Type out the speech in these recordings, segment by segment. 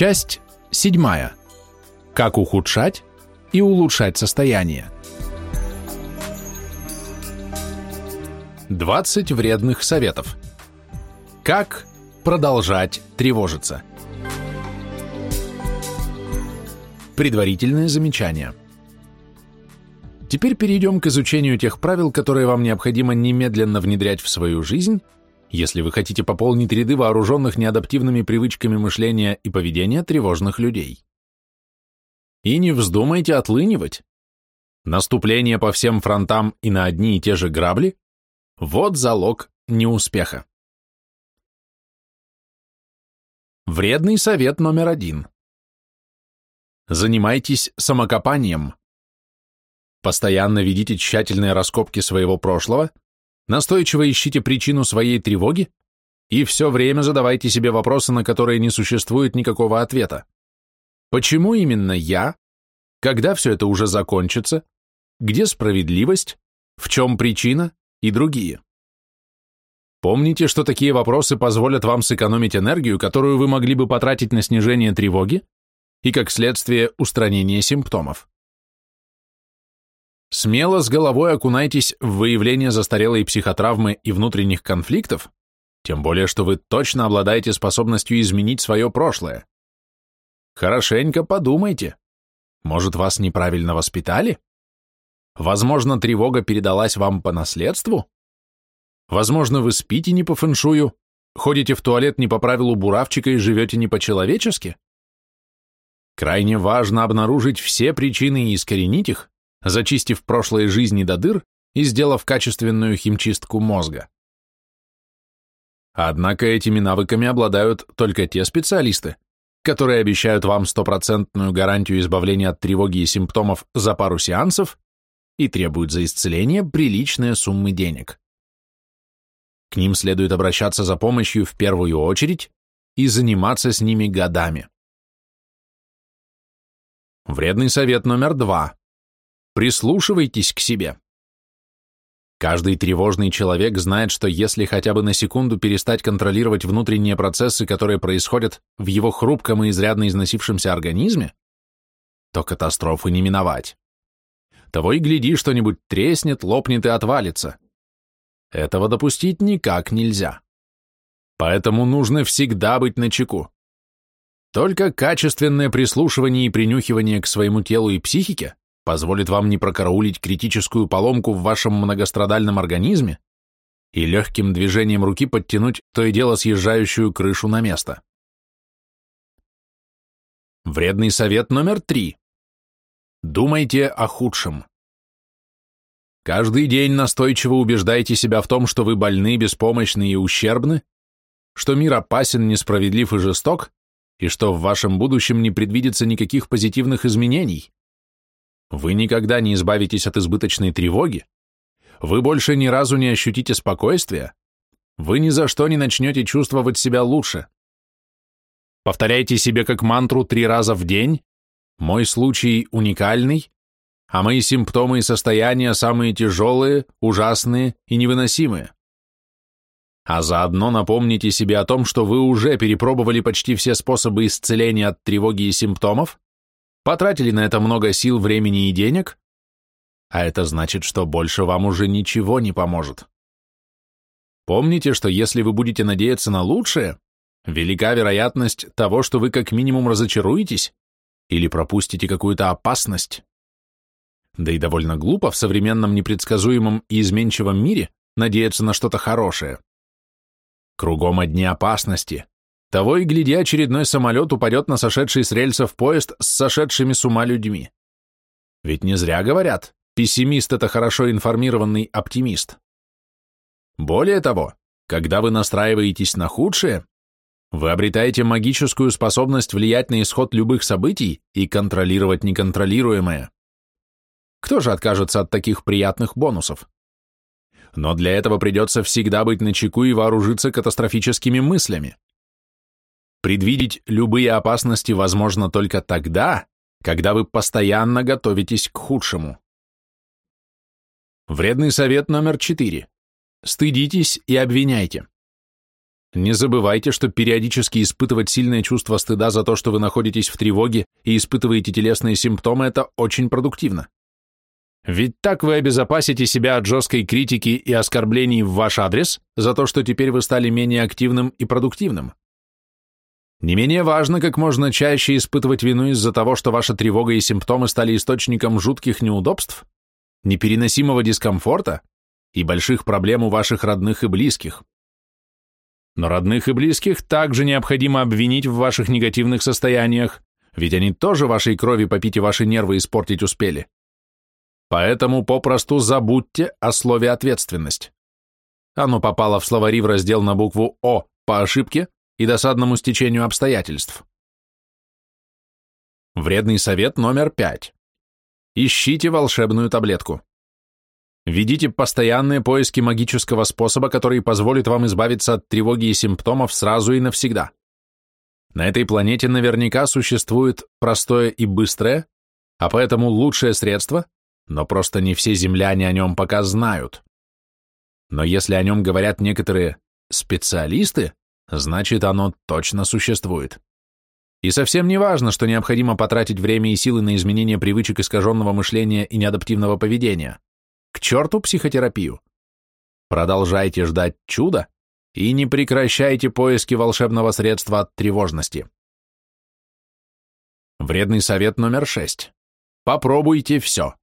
Часть седьмая. Как ухудшать и улучшать состояние. 20 вредных советов. Как продолжать тревожиться. Предварительное замечание. Теперь перейдем к изучению тех правил, которые вам необходимо немедленно внедрять в свою жизнь, если вы хотите пополнить ряды вооруженных неадаптивными привычками мышления и поведения тревожных людей. И не вздумайте отлынивать. Наступление по всем фронтам и на одни и те же грабли – вот залог неуспеха. Вредный совет номер один. Занимайтесь самокопанием. Постоянно ведите тщательные раскопки своего прошлого, настойчиво ищите причину своей тревоги и все время задавайте себе вопросы, на которые не существует никакого ответа. Почему именно я? Когда все это уже закончится? Где справедливость? В чем причина? И другие. Помните, что такие вопросы позволят вам сэкономить энергию, которую вы могли бы потратить на снижение тревоги и, как следствие, устранение симптомов. Смело с головой окунайтесь в выявление застарелой психотравмы и внутренних конфликтов, тем более, что вы точно обладаете способностью изменить свое прошлое. Хорошенько подумайте. Может, вас неправильно воспитали? Возможно, тревога передалась вам по наследству? Возможно, вы спите не по фэншую, ходите в туалет не по правилу буравчика и живете не по-человечески? Крайне важно обнаружить все причины и искоренить их, зачистив прошлые жизни до дыр и сделав качественную химчистку мозга. Однако этими навыками обладают только те специалисты, которые обещают вам стопроцентную гарантию избавления от тревоги и симптомов за пару сеансов и требуют за исцеление приличные суммы денег. К ним следует обращаться за помощью в первую очередь и заниматься с ними годами. Вредный совет номер два. Прислушивайтесь к себе. Каждый тревожный человек знает, что если хотя бы на секунду перестать контролировать внутренние процессы, которые происходят в его хрупком и изрядно износившемся организме, то катастрофы не миновать. Того и гляди, что-нибудь треснет, лопнет и отвалится. Этого допустить никак нельзя. Поэтому нужно всегда быть начеку. Только качественное прислушивание и принюхивание к своему телу и психике позволит вам не прокараулить критическую поломку в вашем многострадальном организме и легким движением руки подтянуть то и дело съезжающую крышу на место. Вредный совет номер три. Думайте о худшем. Каждый день настойчиво убеждайте себя в том, что вы больны, беспомощны и ущербны, что мир опасен, несправедлив и жесток, и что в вашем будущем не предвидится никаких позитивных изменений. Вы никогда не избавитесь от избыточной тревоги, вы больше ни разу не ощутите спокойствия, вы ни за что не начнете чувствовать себя лучше. Повторяйте себе как мантру три раза в день, мой случай уникальный, а мои симптомы и состояния самые тяжелые, ужасные и невыносимые. А заодно напомните себе о том, что вы уже перепробовали почти все способы исцеления от тревоги и симптомов, потратили на это много сил, времени и денег, а это значит, что больше вам уже ничего не поможет. Помните, что если вы будете надеяться на лучшее, велика вероятность того, что вы как минимум разочаруетесь или пропустите какую-то опасность. Да и довольно глупо в современном непредсказуемом и изменчивом мире надеяться на что-то хорошее. Кругом одни опасности, того и гляди, очередной самолет упадет на сошедший с рельсов поезд с сошедшими с ума людьми. Ведь не зря говорят, пессимист – это хорошо информированный оптимист. Более того, когда вы настраиваетесь на худшее, вы обретаете магическую способность влиять на исход любых событий и контролировать неконтролируемое. Кто же откажется от таких приятных бонусов? Но для этого придется всегда быть начеку и вооружиться катастрофическими мыслями. Предвидеть любые опасности возможно только тогда, когда вы постоянно готовитесь к худшему. Вредный совет номер четыре. Стыдитесь и обвиняйте. Не забывайте, что периодически испытывать сильное чувство стыда за то, что вы находитесь в тревоге и испытываете телесные симптомы, это очень продуктивно. Ведь так вы обезопасите себя от жесткой критики и оскорблений в ваш адрес за то, что теперь вы стали менее активным и продуктивным. Не менее важно, как можно чаще испытывать вину из-за того, что ваша тревога и симптомы стали источником жутких неудобств, непереносимого дискомфорта и больших проблем у ваших родных и близких. Но родных и близких также необходимо обвинить в ваших негативных состояниях, ведь они тоже вашей крови попить и ваши нервы испортить успели. Поэтому попросту забудьте о слове «ответственность». Оно попало в словари в раздел на букву «О» по ошибке и досадному стечению обстоятельств. Вредный совет номер пять. Ищите волшебную таблетку. Ведите постоянные поиски магического способа, который позволит вам избавиться от тревоги и симптомов сразу и навсегда. На этой планете наверняка существует простое и быстрое, а поэтому лучшее средство, но просто не все земляне о нем пока знают. Но если о нем говорят некоторые специалисты, значит оно точно существует. И совсем не важно, что необходимо потратить время и силы на изменение привычек искаженного мышления и неадаптивного поведения. К черту психотерапию. Продолжайте ждать чуда и не прекращайте поиски волшебного средства от тревожности. Вредный совет номер шесть. Попробуйте все.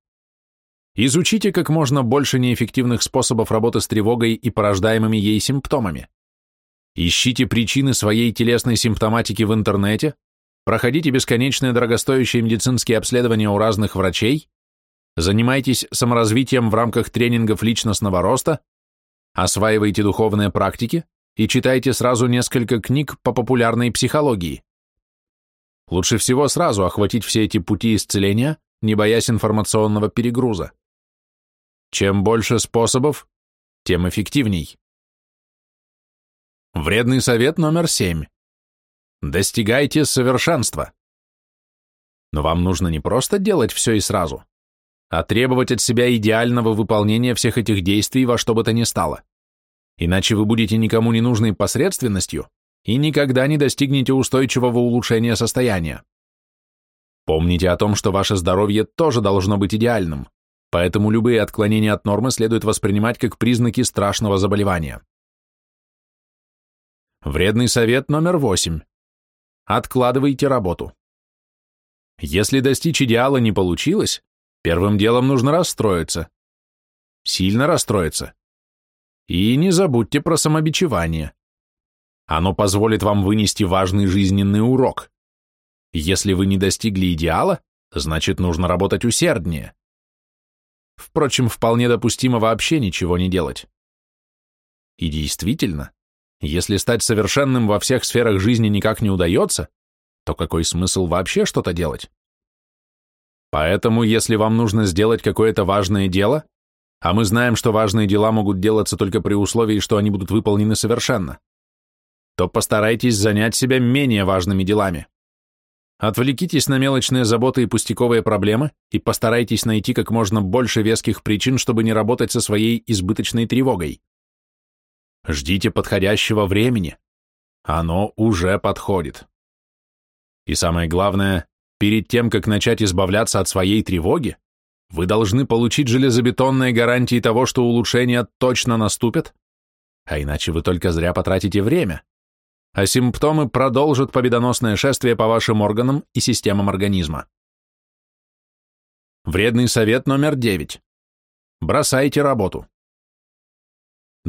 Изучите как можно больше неэффективных способов работы с тревогой и порождаемыми ей симптомами. Ищите причины своей телесной симптоматики в интернете, проходите бесконечные дорогостоящие медицинские обследования у разных врачей, Занимайтесь саморазвитием в рамках тренингов личностного роста, осваивайте духовные практики и читайте сразу несколько книг по популярной психологии. Лучше всего сразу охватить все эти пути исцеления, не боясь информационного перегруза. Чем больше способов, тем эффективней. Вредный совет номер семь. Достигайте совершенства. Но вам нужно не просто делать все и сразу, а требовать от себя идеального выполнения всех этих действий во что бы то ни стало. Иначе вы будете никому не нужной посредственностью и никогда не достигнете устойчивого улучшения состояния. Помните о том, что ваше здоровье тоже должно быть идеальным, поэтому любые отклонения от нормы следует воспринимать как признаки страшного заболевания. Вредный совет номер восемь. Откладывайте работу. Если достичь идеала не получилось, Первым делом нужно расстроиться. Сильно расстроиться. И не забудьте про самобичевание. Оно позволит вам вынести важный жизненный урок. Если вы не достигли идеала, значит, нужно работать усерднее. Впрочем, вполне допустимо вообще ничего не делать. И действительно, если стать совершенным во всех сферах жизни никак не удается, то какой смысл вообще что-то делать? Поэтому, если вам нужно сделать какое-то важное дело, а мы знаем, что важные дела могут делаться только при условии, что они будут выполнены совершенно, то постарайтесь занять себя менее важными делами. Отвлекитесь на мелочные заботы и пустяковые проблемы и постарайтесь найти как можно больше веских причин, чтобы не работать со своей избыточной тревогой. Ждите подходящего времени. Оно уже подходит. И самое главное, Перед тем, как начать избавляться от своей тревоги, вы должны получить железобетонные гарантии того, что улучшения точно наступят, а иначе вы только зря потратите время, а симптомы продолжат победоносное шествие по вашим органам и системам организма. Вредный совет номер 9. Бросайте работу.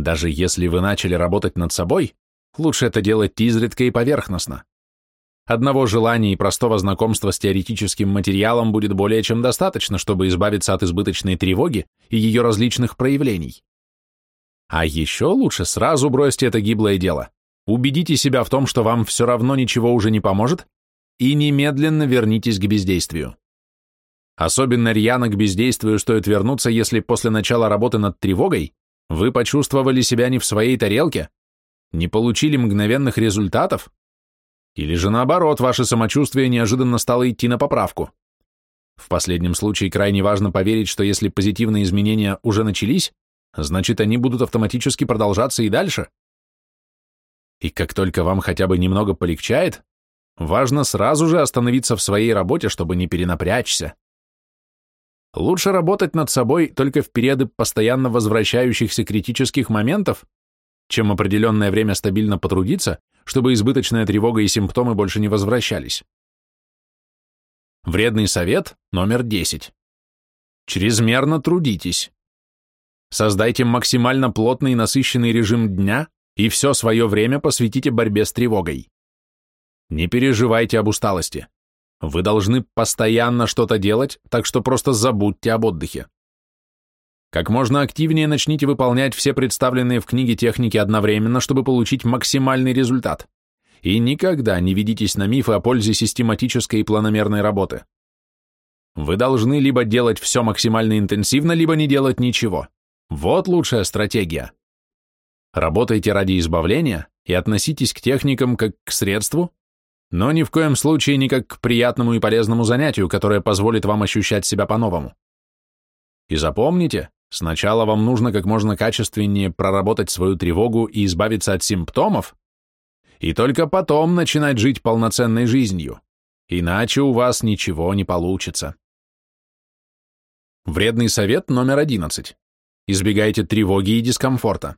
Даже если вы начали работать над собой, лучше это делать изредка и поверхностно. Одного желания и простого знакомства с теоретическим материалом будет более чем достаточно, чтобы избавиться от избыточной тревоги и ее различных проявлений. А еще лучше сразу бросьте это гиблое дело. Убедите себя в том, что вам все равно ничего уже не поможет, и немедленно вернитесь к бездействию. Особенно рьяно к бездействию стоит вернуться, если после начала работы над тревогой вы почувствовали себя не в своей тарелке, не получили мгновенных результатов, или же наоборот, ваше самочувствие неожиданно стало идти на поправку. В последнем случае крайне важно поверить, что если позитивные изменения уже начались, значит они будут автоматически продолжаться и дальше. И как только вам хотя бы немного полегчает, важно сразу же остановиться в своей работе, чтобы не перенапрячься. Лучше работать над собой только в периоды постоянно возвращающихся критических моментов, чем определенное время стабильно потрудиться, чтобы избыточная тревога и симптомы больше не возвращались. Вредный совет номер 10. Чрезмерно трудитесь. Создайте максимально плотный и насыщенный режим дня и все свое время посвятите борьбе с тревогой. Не переживайте об усталости. Вы должны постоянно что-то делать, так что просто забудьте об отдыхе. Как можно активнее начните выполнять все представленные в книге техники одновременно, чтобы получить максимальный результат. И никогда не ведитесь на мифы о пользе систематической и планомерной работы. Вы должны либо делать все максимально интенсивно, либо не делать ничего. Вот лучшая стратегия. Работайте ради избавления и относитесь к техникам как к средству, но ни в коем случае не как к приятному и полезному занятию, которое позволит вам ощущать себя по-новому. И запомните, сначала вам нужно как можно качественнее проработать свою тревогу и избавиться от симптомов, и только потом начинать жить полноценной жизнью, иначе у вас ничего не получится. Вредный совет номер 11. Избегайте тревоги и дискомфорта.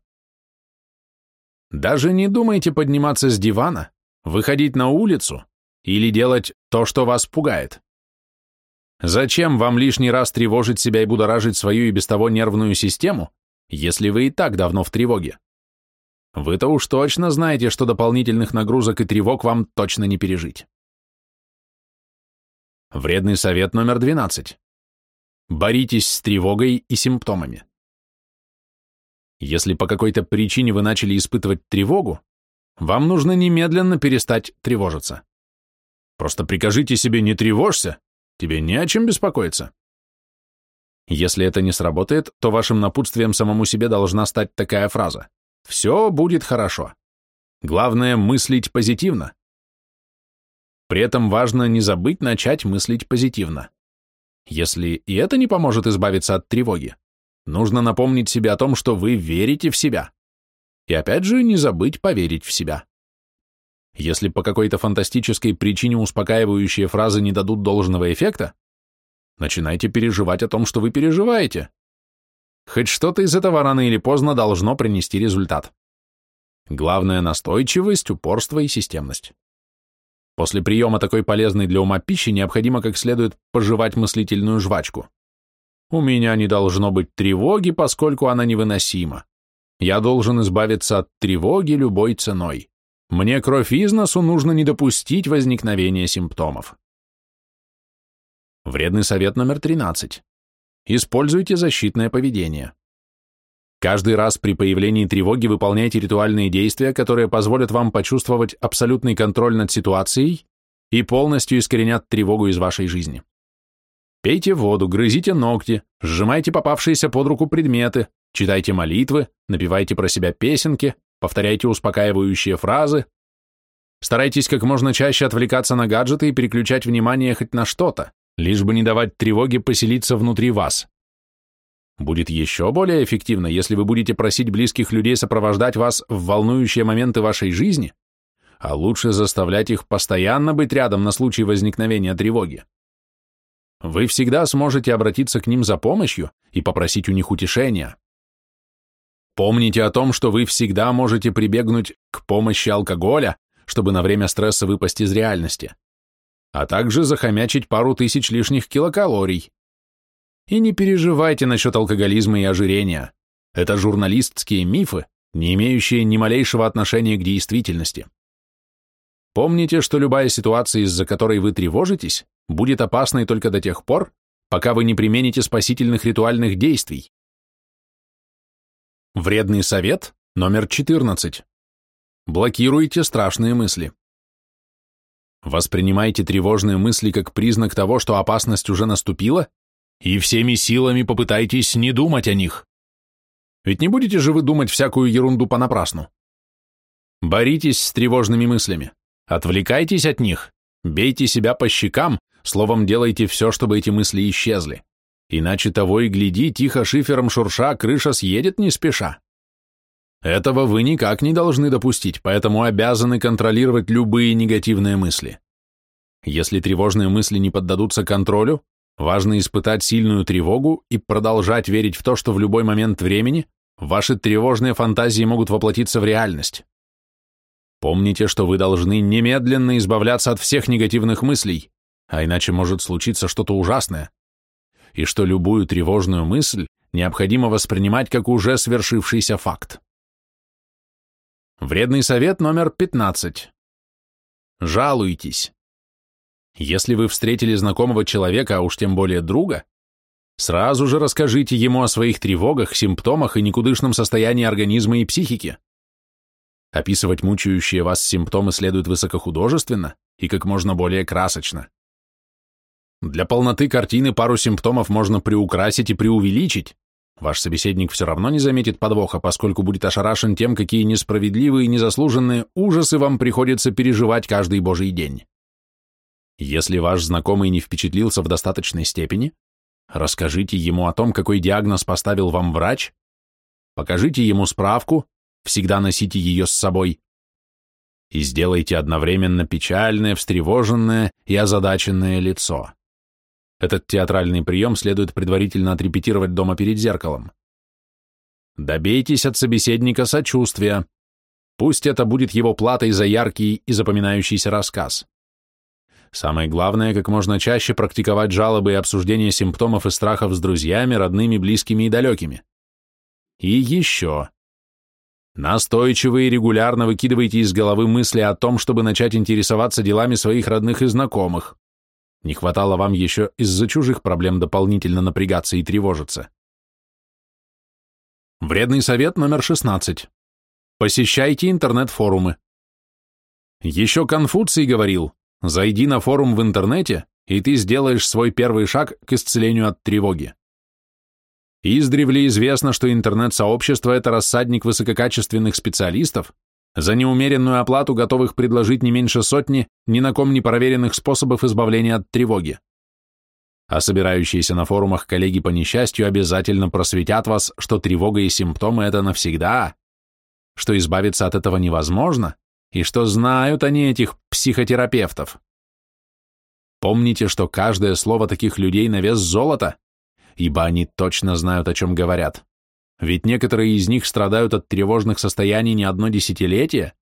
Даже не думайте подниматься с дивана, выходить на улицу или делать то, что вас пугает. Зачем вам лишний раз тревожить себя и будоражить свою и без того нервную систему, если вы и так давно в тревоге? Вы-то уж точно знаете, что дополнительных нагрузок и тревог вам точно не пережить. Вредный совет номер 12. Боритесь с тревогой и симптомами. Если по какой-то причине вы начали испытывать тревогу, вам нужно немедленно перестать тревожиться. Просто прикажите себе «не тревожься», тебе не о чем беспокоиться. Если это не сработает, то вашим напутствием самому себе должна стать такая фраза «Все будет хорошо». Главное – мыслить позитивно. При этом важно не забыть начать мыслить позитивно. Если и это не поможет избавиться от тревоги, нужно напомнить себе о том, что вы верите в себя. И опять же, не забыть поверить в себя. Если по какой-то фантастической причине успокаивающие фразы не дадут должного эффекта, начинайте переживать о том, что вы переживаете. Хоть что-то из этого рано или поздно должно принести результат. Главное – настойчивость, упорство и системность. После приема такой полезной для ума пищи необходимо как следует пожевать мыслительную жвачку. У меня не должно быть тревоги, поскольку она невыносима. Я должен избавиться от тревоги любой ценой. Мне кровь из носу нужно не допустить возникновения симптомов. Вредный совет номер 13. Используйте защитное поведение. Каждый раз при появлении тревоги выполняйте ритуальные действия, которые позволят вам почувствовать абсолютный контроль над ситуацией и полностью искоренят тревогу из вашей жизни. Пейте воду, грызите ногти, сжимайте попавшиеся под руку предметы, читайте молитвы, напевайте про себя песенки, повторяйте успокаивающие фразы. Старайтесь как можно чаще отвлекаться на гаджеты и переключать внимание хоть на что-то, лишь бы не давать тревоге поселиться внутри вас. Будет еще более эффективно, если вы будете просить близких людей сопровождать вас в волнующие моменты вашей жизни, а лучше заставлять их постоянно быть рядом на случай возникновения тревоги вы всегда сможете обратиться к ним за помощью и попросить у них утешения. Помните о том, что вы всегда можете прибегнуть к помощи алкоголя, чтобы на время стресса выпасть из реальности, а также захомячить пару тысяч лишних килокалорий. И не переживайте насчет алкоголизма и ожирения. Это журналистские мифы, не имеющие ни малейшего отношения к действительности. Помните, что любая ситуация, из-за которой вы тревожитесь, будет опасной только до тех пор, пока вы не примените спасительных ритуальных действий. Вредный совет номер 14. Блокируйте страшные мысли. Воспринимайте тревожные мысли как признак того, что опасность уже наступила, и всеми силами попытайтесь не думать о них. Ведь не будете же вы думать всякую ерунду понапрасну. Боритесь с тревожными мыслями, отвлекайтесь от них, бейте себя по щекам, Словом, делайте все, чтобы эти мысли исчезли. Иначе того и гляди, тихо шифером шурша, крыша съедет не спеша. Этого вы никак не должны допустить, поэтому обязаны контролировать любые негативные мысли. Если тревожные мысли не поддадутся контролю, важно испытать сильную тревогу и продолжать верить в то, что в любой момент времени ваши тревожные фантазии могут воплотиться в реальность. Помните, что вы должны немедленно избавляться от всех негативных мыслей, а иначе может случиться что-то ужасное, и что любую тревожную мысль необходимо воспринимать как уже свершившийся факт. Вредный совет номер 15. Жалуйтесь. Если вы встретили знакомого человека, а уж тем более друга, сразу же расскажите ему о своих тревогах, симптомах и никудышном состоянии организма и психики. Описывать мучающие вас симптомы следует высокохудожественно и как можно более красочно. Для полноты картины пару симптомов можно приукрасить и преувеличить, Ваш собеседник все равно не заметит подвоха, поскольку будет ошарашен тем, какие несправедливые и незаслуженные ужасы вам приходится переживать каждый божий день. Если ваш знакомый не впечатлился в достаточной степени, расскажите ему о том, какой диагноз поставил вам врач, покажите ему справку, всегда носите ее с собой, и сделайте одновременно печальное, встревоженное и озадаченное лицо. Этот театральный прием следует предварительно отрепетировать дома перед зеркалом. Добейтесь от собеседника сочувствия. Пусть это будет его платой за яркий и запоминающийся рассказ. Самое главное, как можно чаще практиковать жалобы и обсуждение симптомов и страхов с друзьями, родными, близкими и далекими. И еще. Настойчиво и регулярно выкидывайте из головы мысли о том, чтобы начать интересоваться делами своих родных и знакомых. Не хватало вам еще из-за чужих проблем дополнительно напрягаться и тревожиться. Вредный совет номер 16. Посещайте интернет-форумы. Еще Конфуций говорил, зайди на форум в интернете, и ты сделаешь свой первый шаг к исцелению от тревоги. Издревле известно, что интернет-сообщество – это рассадник высококачественных специалистов, за неумеренную оплату готовых предложить не меньше сотни ни на ком не проверенных способов избавления от тревоги. А собирающиеся на форумах коллеги по несчастью обязательно просветят вас, что тревога и симптомы – это навсегда, что избавиться от этого невозможно, и что знают они этих психотерапевтов. Помните, что каждое слово таких людей на вес золота, ибо они точно знают, о чем говорят. Ведь некоторые из них страдают от тревожных состояний не одно десятилетие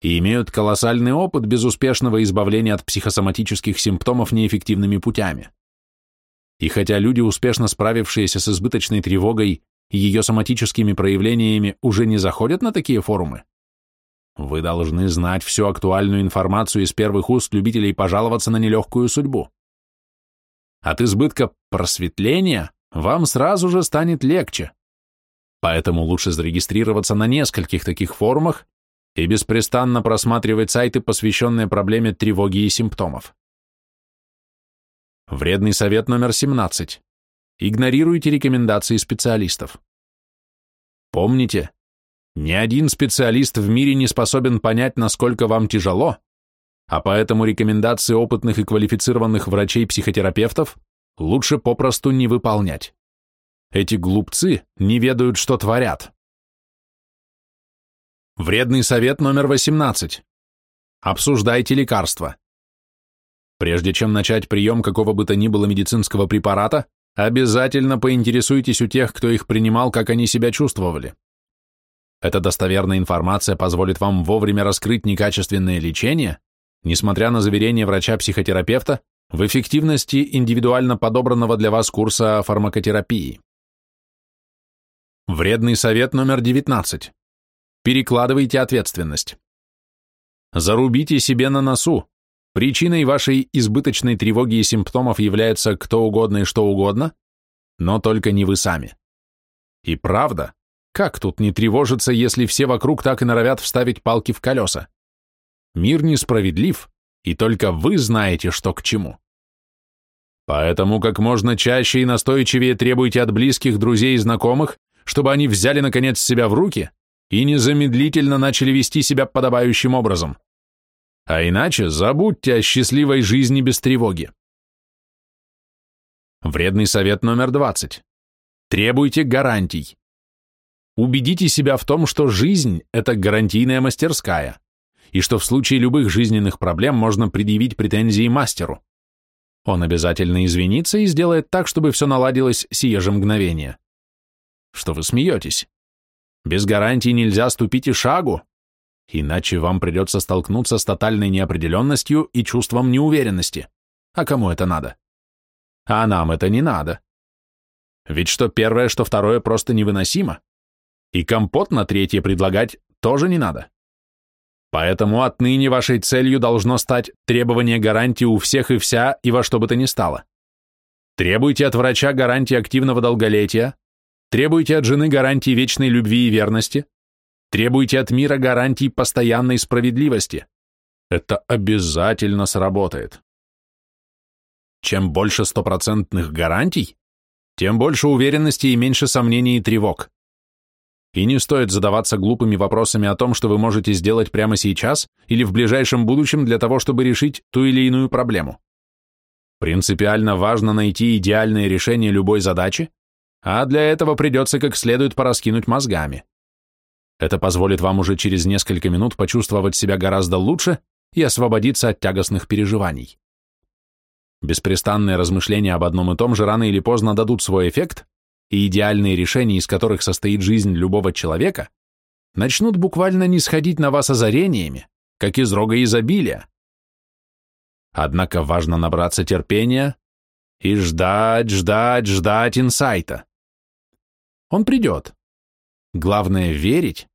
и имеют колоссальный опыт безуспешного избавления от психосоматических симптомов неэффективными путями. И хотя люди, успешно справившиеся с избыточной тревогой и ее соматическими проявлениями, уже не заходят на такие форумы, вы должны знать всю актуальную информацию из первых уст любителей пожаловаться на нелегкую судьбу. От избытка просветления вам сразу же станет легче, Поэтому лучше зарегистрироваться на нескольких таких форумах и беспрестанно просматривать сайты, посвященные проблеме тревоги и симптомов. Вредный совет номер 17. Игнорируйте рекомендации специалистов. Помните, ни один специалист в мире не способен понять, насколько вам тяжело, а поэтому рекомендации опытных и квалифицированных врачей-психотерапевтов лучше попросту не выполнять. Эти глупцы не ведают, что творят. Вредный совет номер 18. Обсуждайте лекарства. Прежде чем начать прием какого бы то ни было медицинского препарата, обязательно поинтересуйтесь у тех, кто их принимал, как они себя чувствовали. Эта достоверная информация позволит вам вовремя раскрыть некачественное лечение, несмотря на заверение врача-психотерапевта в эффективности индивидуально подобранного для вас курса фармакотерапии. Вредный совет номер 19. Перекладывайте ответственность. Зарубите себе на носу. Причиной вашей избыточной тревоги и симптомов является кто угодно и что угодно, но только не вы сами. И правда, как тут не тревожиться, если все вокруг так и норовят вставить палки в колеса? Мир несправедлив, и только вы знаете, что к чему. Поэтому как можно чаще и настойчивее требуйте от близких, друзей и знакомых чтобы они взяли, наконец, себя в руки и незамедлительно начали вести себя подобающим образом. А иначе забудьте о счастливой жизни без тревоги. Вредный совет номер 20. Требуйте гарантий. Убедите себя в том, что жизнь – это гарантийная мастерская, и что в случае любых жизненных проблем можно предъявить претензии мастеру. Он обязательно извинится и сделает так, чтобы все наладилось сие же мгновение. Что вы смеетесь? Без гарантий нельзя ступить и шагу, иначе вам придется столкнуться с тотальной неопределенностью и чувством неуверенности. А кому это надо? А нам это не надо. Ведь что первое, что второе просто невыносимо. И компот на третье предлагать тоже не надо. Поэтому отныне вашей целью должно стать требование гарантии у всех и вся и во что бы то ни стало. Требуйте от врача гарантии активного долголетия, требуйте от жены гарантии вечной любви и верности, требуйте от мира гарантий постоянной справедливости. Это обязательно сработает. Чем больше стопроцентных гарантий, тем больше уверенности и меньше сомнений и тревог. И не стоит задаваться глупыми вопросами о том, что вы можете сделать прямо сейчас или в ближайшем будущем для того, чтобы решить ту или иную проблему. Принципиально важно найти идеальное решение любой задачи, а для этого придется как следует пораскинуть мозгами. Это позволит вам уже через несколько минут почувствовать себя гораздо лучше и освободиться от тягостных переживаний. Беспрестанные размышления об одном и том же рано или поздно дадут свой эффект, и идеальные решения, из которых состоит жизнь любого человека, начнут буквально не сходить на вас озарениями, как из рога изобилия. Однако важно набраться терпения и ждать, ждать, ждать инсайта. Он придет. Главное — верить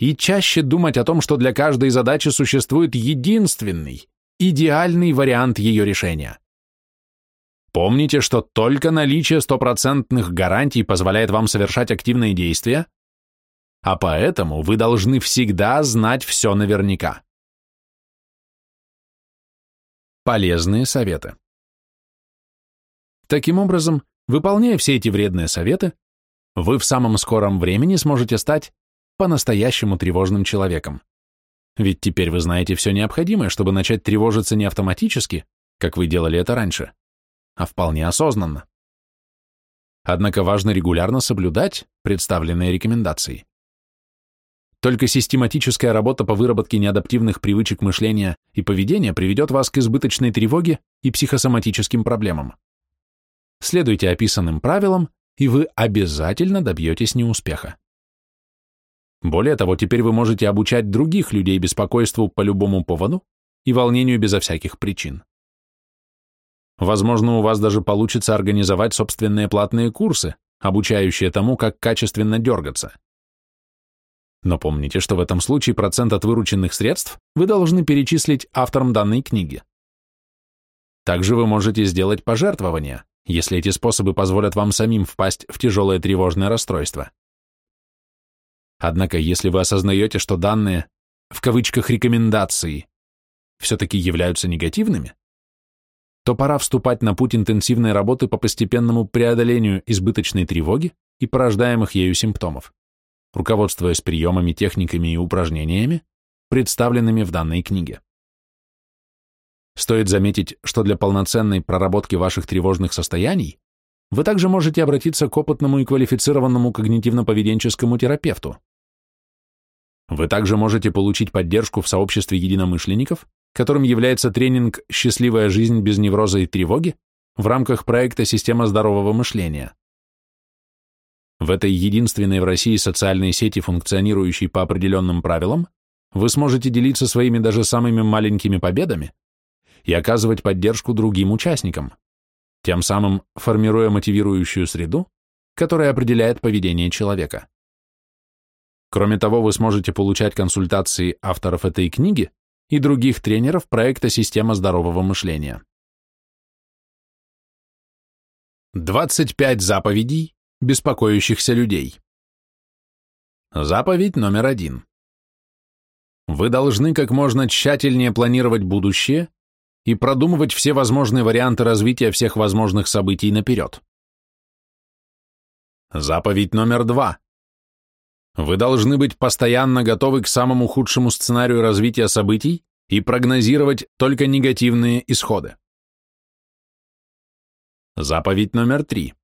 и чаще думать о том, что для каждой задачи существует единственный, идеальный вариант ее решения. Помните, что только наличие стопроцентных гарантий позволяет вам совершать активные действия, а поэтому вы должны всегда знать все наверняка. Полезные советы. Таким образом, выполняя все эти вредные советы, вы в самом скором времени сможете стать по-настоящему тревожным человеком. Ведь теперь вы знаете все необходимое, чтобы начать тревожиться не автоматически, как вы делали это раньше, а вполне осознанно. Однако важно регулярно соблюдать представленные рекомендации. Только систематическая работа по выработке неадаптивных привычек мышления и поведения приведет вас к избыточной тревоге и психосоматическим проблемам. Следуйте описанным правилам, и вы обязательно добьетесь неуспеха. Более того, теперь вы можете обучать других людей беспокойству по любому поводу и волнению безо всяких причин. Возможно, у вас даже получится организовать собственные платные курсы, обучающие тому, как качественно дергаться. Но помните, что в этом случае процент от вырученных средств вы должны перечислить авторам данной книги. Также вы можете сделать пожертвования, если эти способы позволят вам самим впасть в тяжелое тревожное расстройство. Однако, если вы осознаете, что данные, в кавычках, рекомендации, все-таки являются негативными, то пора вступать на путь интенсивной работы по постепенному преодолению избыточной тревоги и порождаемых ею симптомов, руководствуясь приемами, техниками и упражнениями, представленными в данной книге. Стоит заметить, что для полноценной проработки ваших тревожных состояний вы также можете обратиться к опытному и квалифицированному когнитивно-поведенческому терапевту. Вы также можете получить поддержку в сообществе единомышленников, которым является тренинг «Счастливая жизнь без невроза и тревоги» в рамках проекта «Система здорового мышления». В этой единственной в России социальной сети, функционирующей по определенным правилам, вы сможете делиться своими даже самыми маленькими победами и оказывать поддержку другим участникам, тем самым формируя мотивирующую среду, которая определяет поведение человека. Кроме того, вы сможете получать консультации авторов этой книги и других тренеров проекта «Система здорового мышления». 25 заповедей беспокоящихся людей. Заповедь номер один. Вы должны как можно тщательнее планировать будущее и продумывать все возможные варианты развития всех возможных событий наперед. Заповедь номер два. Вы должны быть постоянно готовы к самому худшему сценарию развития событий и прогнозировать только негативные исходы. Заповедь номер три.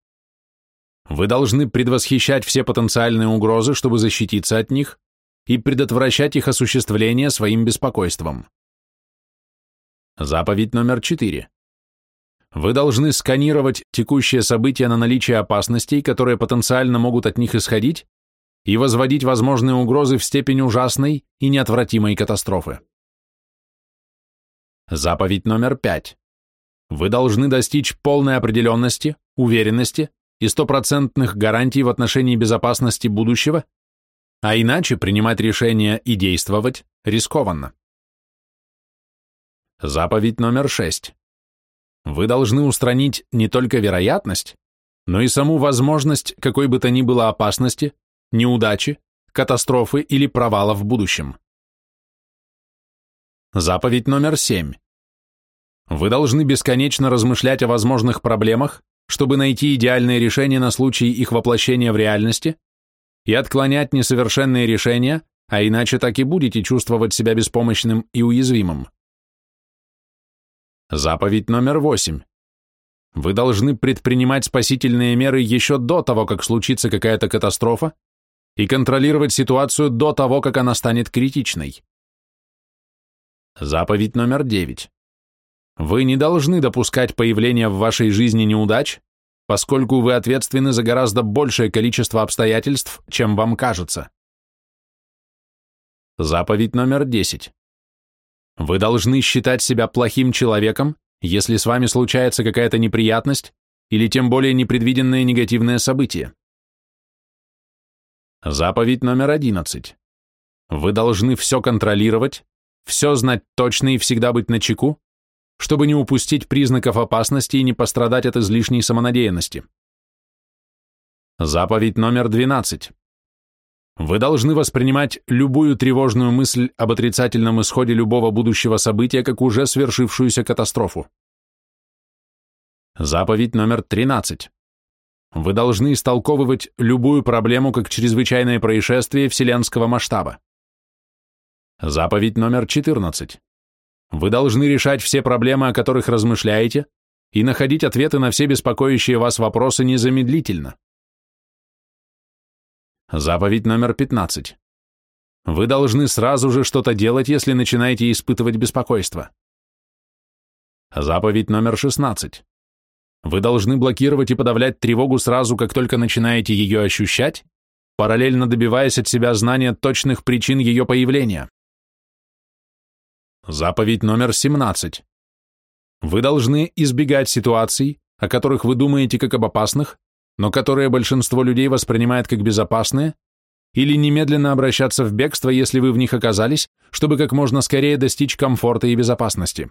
Вы должны предвосхищать все потенциальные угрозы, чтобы защититься от них, и предотвращать их осуществление своим беспокойством. Заповедь номер 4. Вы должны сканировать текущие события на наличие опасностей, которые потенциально могут от них исходить, и возводить возможные угрозы в степень ужасной и неотвратимой катастрофы. Заповедь номер 5. Вы должны достичь полной определенности, уверенности и стопроцентных гарантий в отношении безопасности будущего, а иначе принимать решения и действовать рискованно. Заповедь номер 6. Вы должны устранить не только вероятность, но и саму возможность какой бы то ни было опасности, неудачи, катастрофы или провала в будущем. Заповедь номер 7. Вы должны бесконечно размышлять о возможных проблемах, чтобы найти идеальное решение на случай их воплощения в реальности и отклонять несовершенные решения, а иначе так и будете чувствовать себя беспомощным и уязвимым. Заповедь номер восемь. Вы должны предпринимать спасительные меры еще до того, как случится какая-то катастрофа, и контролировать ситуацию до того, как она станет критичной. Заповедь номер девять. Вы не должны допускать появления в вашей жизни неудач, поскольку вы ответственны за гораздо большее количество обстоятельств, чем вам кажется. Заповедь номер десять. Вы должны считать себя плохим человеком, если с вами случается какая-то неприятность или тем более непредвиденное негативное событие. Заповедь номер 11. Вы должны все контролировать, все знать точно и всегда быть начеку, чтобы не упустить признаков опасности и не пострадать от излишней самонадеянности. Заповедь номер 12. Вы должны воспринимать любую тревожную мысль об отрицательном исходе любого будущего события как уже свершившуюся катастрофу. Заповедь номер 13. Вы должны истолковывать любую проблему как чрезвычайное происшествие вселенского масштаба. Заповедь номер 14. Вы должны решать все проблемы, о которых размышляете, и находить ответы на все беспокоящие вас вопросы незамедлительно. Заповедь номер 15. Вы должны сразу же что-то делать, если начинаете испытывать беспокойство. Заповедь номер 16. Вы должны блокировать и подавлять тревогу сразу, как только начинаете ее ощущать, параллельно добиваясь от себя знания точных причин ее появления. Заповедь номер 17. Вы должны избегать ситуаций, о которых вы думаете как об опасных, но которые большинство людей воспринимает как безопасные, или немедленно обращаться в бегство, если вы в них оказались, чтобы как можно скорее достичь комфорта и безопасности.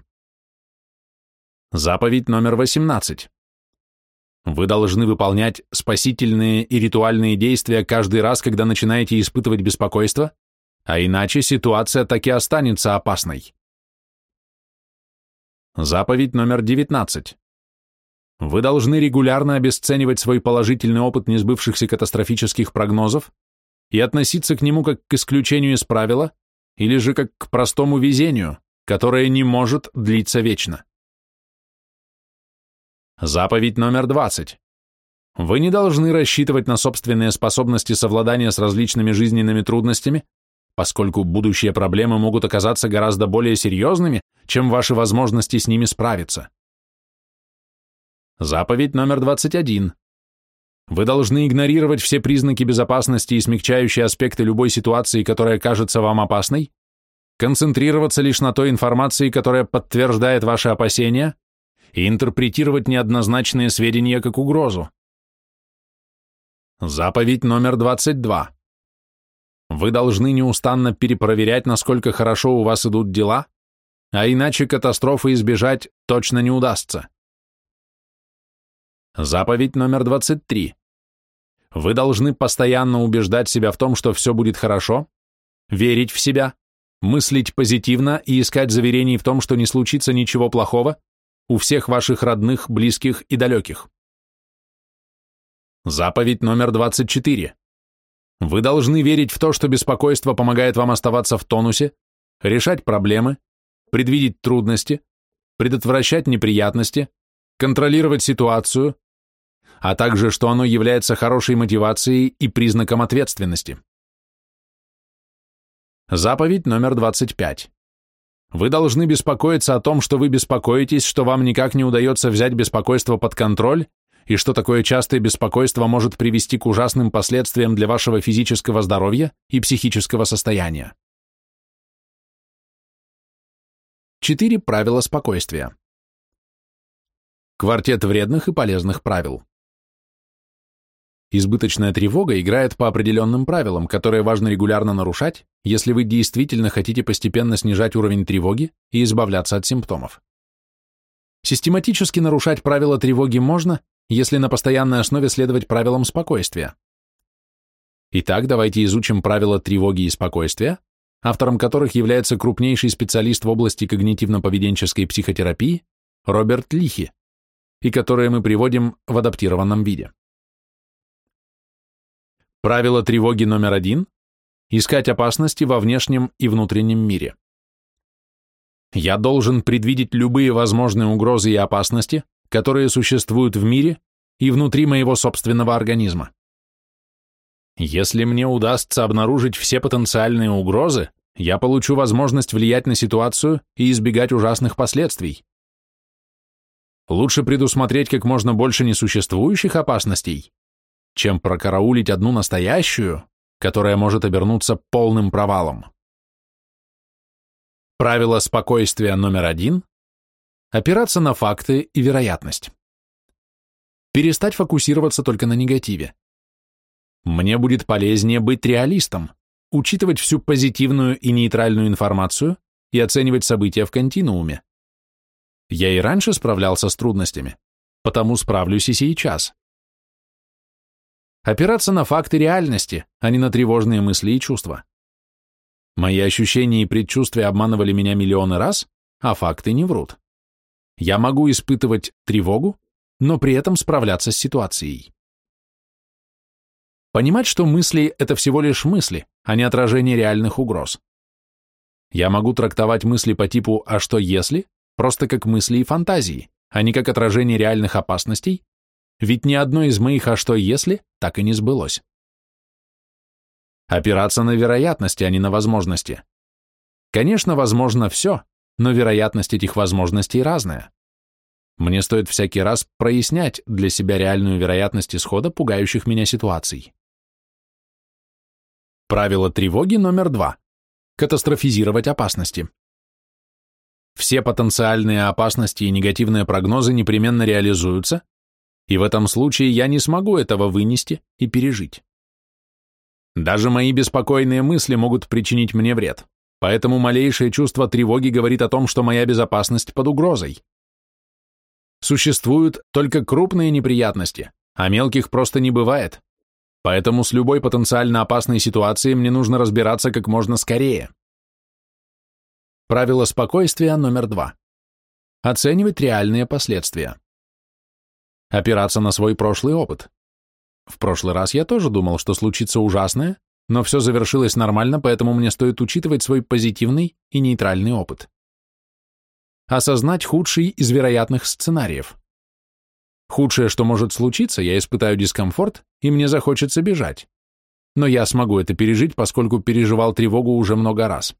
Заповедь номер 18. Вы должны выполнять спасительные и ритуальные действия каждый раз, когда начинаете испытывать беспокойство, а иначе ситуация так и останется опасной. Заповедь номер 19. Вы должны регулярно обесценивать свой положительный опыт несбывшихся катастрофических прогнозов и относиться к нему как к исключению из правила или же как к простому везению, которое не может длиться вечно. Заповедь номер 20. Вы не должны рассчитывать на собственные способности совладания с различными жизненными трудностями, поскольку будущие проблемы могут оказаться гораздо более серьезными, чем ваши возможности с ними справиться. Заповедь номер 21. Вы должны игнорировать все признаки безопасности и смягчающие аспекты любой ситуации, которая кажется вам опасной, концентрироваться лишь на той информации, которая подтверждает ваши опасения, и интерпретировать неоднозначные сведения как угрозу. Заповедь номер 22. Вы должны неустанно перепроверять, насколько хорошо у вас идут дела, а иначе катастрофы избежать точно не удастся. Заповедь номер 23. Вы должны постоянно убеждать себя в том, что все будет хорошо, верить в себя, мыслить позитивно и искать заверений в том, что не случится ничего плохого у всех ваших родных, близких и далеких. Заповедь номер 24. Вы должны верить в то, что беспокойство помогает вам оставаться в тонусе, решать проблемы, предвидеть трудности, предотвращать неприятности, контролировать ситуацию, а также что оно является хорошей мотивацией и признаком ответственности. Заповедь номер 25. Вы должны беспокоиться о том, что вы беспокоитесь, что вам никак не удается взять беспокойство под контроль, и что такое частое беспокойство может привести к ужасным последствиям для вашего физического здоровья и психического состояния. Четыре правила спокойствия. Квартет вредных и полезных правил. Избыточная тревога играет по определенным правилам, которые важно регулярно нарушать, если вы действительно хотите постепенно снижать уровень тревоги и избавляться от симптомов. Систематически нарушать правила тревоги можно, если на постоянной основе следовать правилам спокойствия. Итак, давайте изучим правила тревоги и спокойствия, автором которых является крупнейший специалист в области когнитивно-поведенческой психотерапии Роберт Лихи, и которые мы приводим в адаптированном виде. Правило тревоги номер один – искать опасности во внешнем и внутреннем мире. Я должен предвидеть любые возможные угрозы и опасности, которые существуют в мире и внутри моего собственного организма. Если мне удастся обнаружить все потенциальные угрозы, я получу возможность влиять на ситуацию и избегать ужасных последствий. Лучше предусмотреть как можно больше несуществующих опасностей, чем прокараулить одну настоящую, которая может обернуться полным провалом. Правило спокойствия номер один – опираться на факты и вероятность. Перестать фокусироваться только на негативе. Мне будет полезнее быть реалистом, учитывать всю позитивную и нейтральную информацию и оценивать события в континууме. Я и раньше справлялся с трудностями, потому справлюсь и сейчас. Опираться на факты реальности, а не на тревожные мысли и чувства. Мои ощущения и предчувствия обманывали меня миллионы раз, а факты не врут. Я могу испытывать тревогу, но при этом справляться с ситуацией. Понимать, что мысли – это всего лишь мысли, а не отражение реальных угроз. Я могу трактовать мысли по типу «а что если?» просто как мысли и фантазии, а не как отражение реальных опасностей, ведь ни одно из моих «а что если» так и не сбылось. Опираться на вероятности, а не на возможности. Конечно, возможно все, но вероятность этих возможностей разная. Мне стоит всякий раз прояснять для себя реальную вероятность исхода пугающих меня ситуаций. Правило тревоги номер два. Катастрофизировать опасности. Все потенциальные опасности и негативные прогнозы непременно реализуются, и в этом случае я не смогу этого вынести и пережить. Даже мои беспокойные мысли могут причинить мне вред, поэтому малейшее чувство тревоги говорит о том, что моя безопасность под угрозой. Существуют только крупные неприятности, а мелких просто не бывает. Поэтому с любой потенциально опасной ситуацией мне нужно разбираться как можно скорее. Правило спокойствия номер два. Оценивать реальные последствия. Опираться на свой прошлый опыт. В прошлый раз я тоже думал, что случится ужасное, но все завершилось нормально, поэтому мне стоит учитывать свой позитивный и нейтральный опыт. Осознать худший из вероятных сценариев. Худшее, что может случиться, я испытаю дискомфорт, и мне захочется бежать. Но я смогу это пережить, поскольку переживал тревогу уже много раз.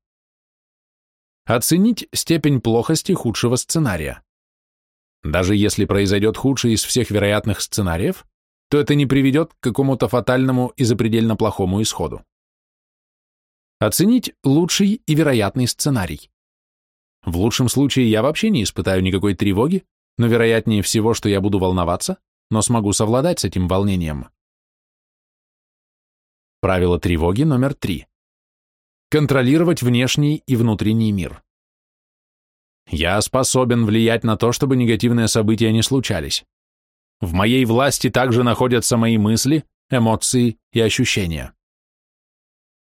Оценить степень плохости худшего сценария. Даже если произойдет худший из всех вероятных сценариев, то это не приведет к какому-то фатальному и запредельно плохому исходу. Оценить лучший и вероятный сценарий. В лучшем случае я вообще не испытаю никакой тревоги, но вероятнее всего, что я буду волноваться, но смогу совладать с этим волнением. Правило тревоги номер три. Контролировать внешний и внутренний мир. Я способен влиять на то, чтобы негативные события не случались. В моей власти также находятся мои мысли, эмоции и ощущения.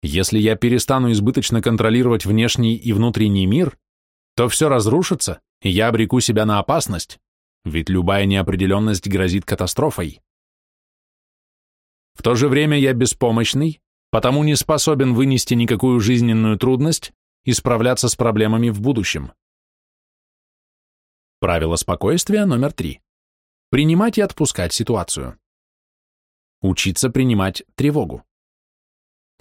Если я перестану избыточно контролировать внешний и внутренний мир, то все разрушится, и я обреку себя на опасность, ведь любая неопределенность грозит катастрофой. В то же время я беспомощный, потому не способен вынести никакую жизненную трудность и справляться с проблемами в будущем. Правило спокойствия номер три. Принимать и отпускать ситуацию. Учиться принимать тревогу.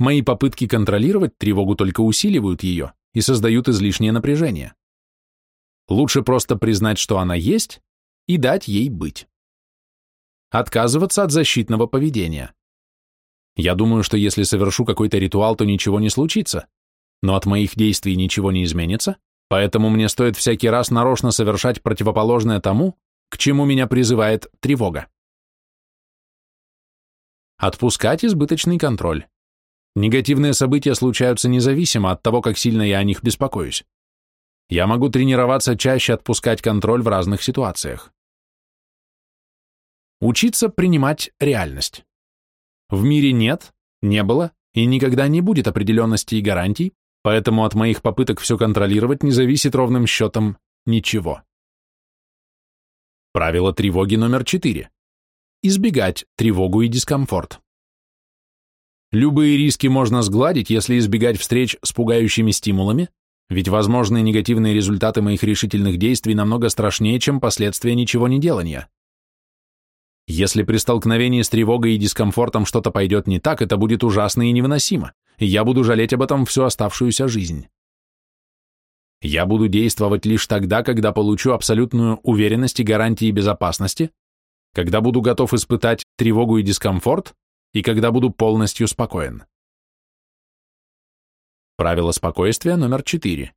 Мои попытки контролировать тревогу только усиливают ее и создают излишнее напряжение. Лучше просто признать, что она есть, и дать ей быть. Отказываться от защитного поведения. Я думаю, что если совершу какой-то ритуал, то ничего не случится, но от моих действий ничего не изменится, поэтому мне стоит всякий раз нарочно совершать противоположное тому, к чему меня призывает тревога. Отпускать избыточный контроль. Негативные события случаются независимо от того, как сильно я о них беспокоюсь. Я могу тренироваться чаще отпускать контроль в разных ситуациях. Учиться принимать реальность. В мире нет, не было и никогда не будет определенности и гарантий, поэтому от моих попыток все контролировать не зависит ровным счетом ничего. Правило тревоги номер четыре избегать тревогу и дискомфорт. Любые риски можно сгладить, если избегать встреч с пугающими стимулами, ведь возможные негативные результаты моих решительных действий намного страшнее, чем последствия ничего не делания. Если при столкновении с тревогой и дискомфортом что-то пойдет не так, это будет ужасно и невыносимо, я буду жалеть об этом всю оставшуюся жизнь. Я буду действовать лишь тогда, когда получу абсолютную уверенность и гарантии безопасности, когда буду готов испытать тревогу и дискомфорт, и когда буду полностью спокоен. Правило спокойствия номер 4.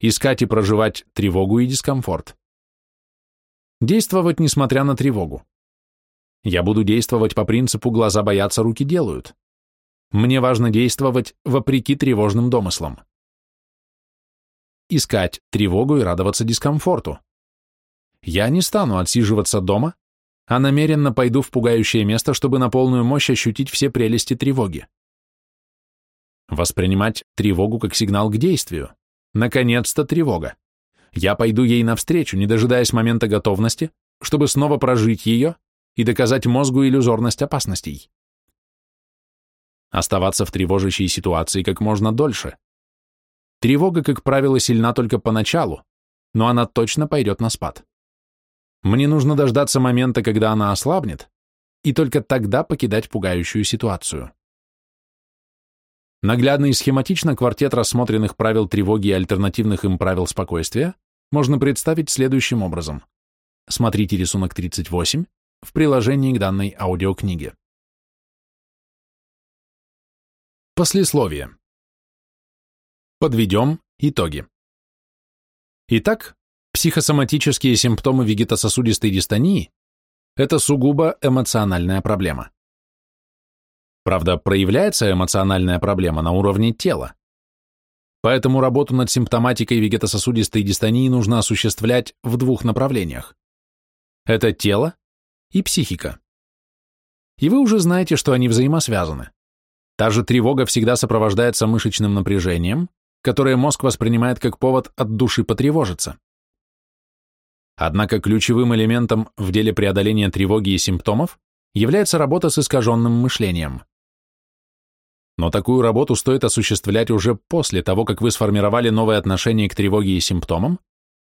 Искать и проживать тревогу и дискомфорт. Действовать несмотря на тревогу. Я буду действовать по принципу «глаза боятся, руки делают». Мне важно действовать вопреки тревожным домыслам. Искать тревогу и радоваться дискомфорту. Я не стану отсиживаться дома, а намеренно пойду в пугающее место, чтобы на полную мощь ощутить все прелести тревоги. Воспринимать тревогу как сигнал к действию. Наконец-то тревога. Я пойду ей навстречу, не дожидаясь момента готовности, чтобы снова прожить ее и доказать мозгу иллюзорность опасностей. Оставаться в тревожащей ситуации как можно дольше. Тревога, как правило, сильна только поначалу, но она точно пойдет на спад. Мне нужно дождаться момента, когда она ослабнет, и только тогда покидать пугающую ситуацию. Наглядно и схематично квартет рассмотренных правил тревоги и альтернативных им правил спокойствия можно представить следующим образом. Смотрите рисунок 38 в приложении к данной аудиокниге. Послесловие. Подведем итоги. Итак, Психосоматические симптомы вегетососудистой дистонии – это сугубо эмоциональная проблема. Правда, проявляется эмоциональная проблема на уровне тела. Поэтому работу над симптоматикой вегетососудистой дистонии нужно осуществлять в двух направлениях. Это тело и психика. И вы уже знаете, что они взаимосвязаны. Та же тревога всегда сопровождается мышечным напряжением, которое мозг воспринимает как повод от души потревожиться. Однако ключевым элементом в деле преодоления тревоги и симптомов является работа с искаженным мышлением. Но такую работу стоит осуществлять уже после того, как вы сформировали новое отношение к тревоге и симптомам,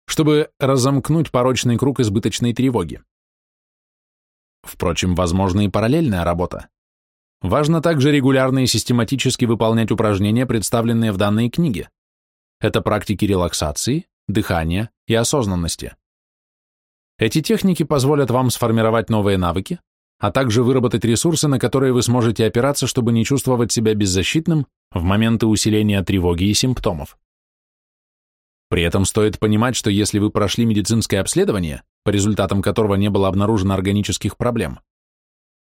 чтобы разомкнуть порочный круг избыточной тревоги. Впрочем, возможна и параллельная работа. Важно также регулярно и систематически выполнять упражнения, представленные в данной книге. Это практики релаксации, дыхания и осознанности. Эти техники позволят вам сформировать новые навыки, а также выработать ресурсы, на которые вы сможете опираться, чтобы не чувствовать себя беззащитным в моменты усиления тревоги и симптомов. При этом стоит понимать, что если вы прошли медицинское обследование, по результатам которого не было обнаружено органических проблем,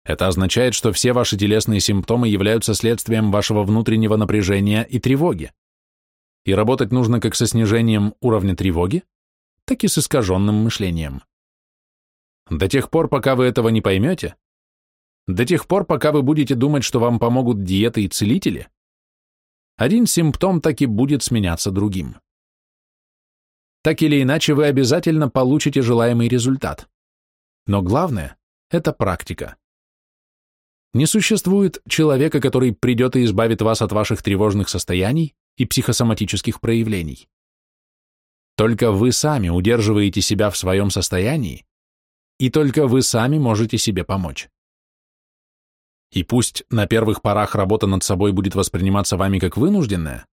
это означает, что все ваши телесные симптомы являются следствием вашего внутреннего напряжения и тревоги. И работать нужно как со снижением уровня тревоги, так и с искаженным мышлением. До тех пор, пока вы этого не поймете, до тех пор, пока вы будете думать, что вам помогут диеты и целители, один симптом так и будет сменяться другим. Так или иначе, вы обязательно получите желаемый результат. Но главное – это практика. Не существует человека, который придет и избавит вас от ваших тревожных состояний и психосоматических проявлений. Только вы сами удерживаете себя в своем состоянии и только вы сами можете себе помочь. И пусть на первых порах работа над собой будет восприниматься вами как вынужденная,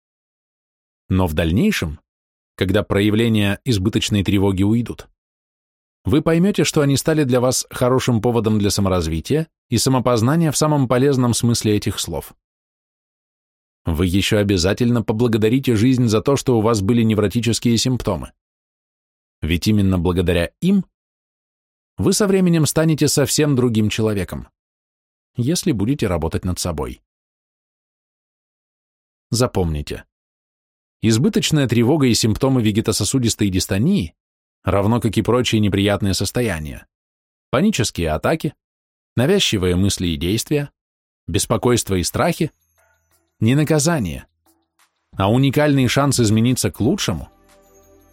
но в дальнейшем, когда проявления избыточной тревоги уйдут, вы поймете, что они стали для вас хорошим поводом для саморазвития и самопознания в самом полезном смысле этих слов. Вы еще обязательно поблагодарите жизнь за то, что у вас были невротические симптомы. Ведь именно благодаря им вы со временем станете совсем другим человеком, если будете работать над собой. Запомните, избыточная тревога и симптомы вегетососудистой дистонии, равно как и прочие неприятные состояния, панические атаки, навязчивые мысли и действия, беспокойство и страхи, не наказание, а уникальный шанс измениться к лучшему,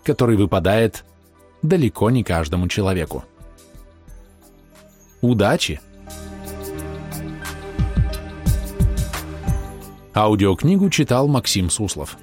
который выпадает далеко не каждому человеку. Удачи! Аудиокнигу читал Максим Суслов.